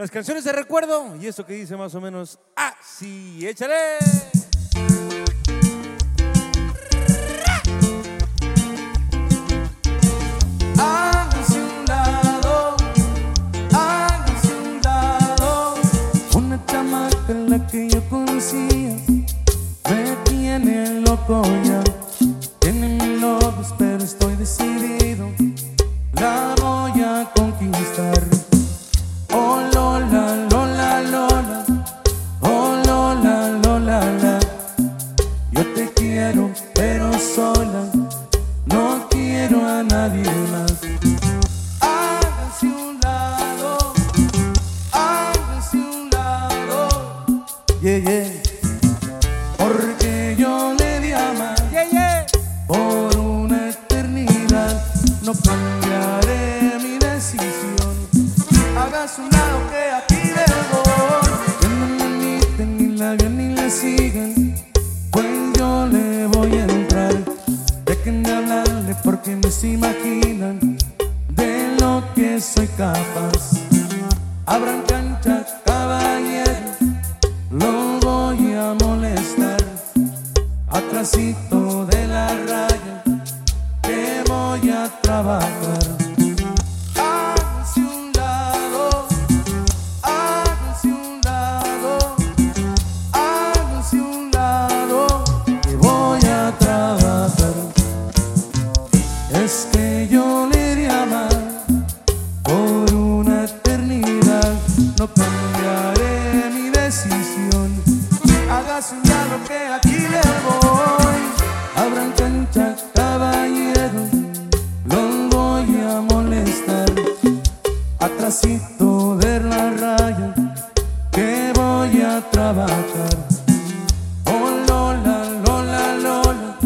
las canciones de recuerdo y eso que dice más o menos así. ¡Échale! La que yo conocía me tiene loco a nadie más. Hágase un lado, hágase un lado. Yeah, yeah. Porque yo le di a amar ¡Yeah, yeah! por una eternidad. No cambiaré mi decisión. Hágase un lado que porque no se imaginan de lo que soy capaz. Abran cancha, caballero, lo voy a molestar. Atrasito de la raya, que voy a trabajar. Atrasito de la raya que voy a trabajar. Oh Lola, Lola, Lola.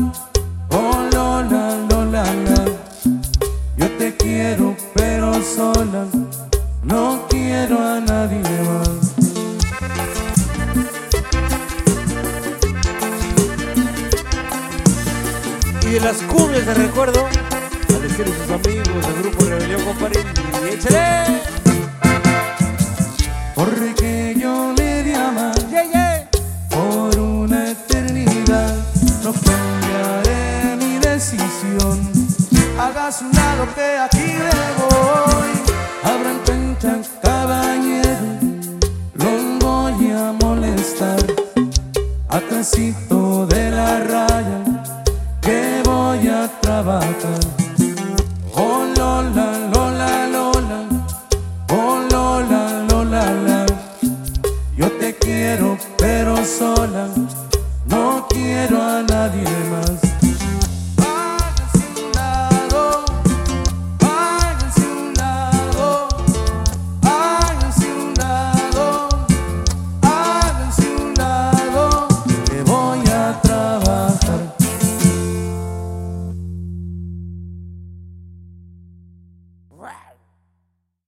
Oh Lola, Lola, la. Yo te quiero, pero sola. No quiero a nadie más. Y de las cumbias de recuerdo, a decir a sus amigos del grupo Rebelión. Y ¡Échale! Porque yo le di a amar ¡Yeah, yeah! por una eternidad. No cambiaré mi decisión. Hagas un lado que aquí le voy. Abran cancha, caballero. Los voy a molestar. Atrasito de la raya que voy a trabajar. quiero, pero sola, no quiero a nadie más.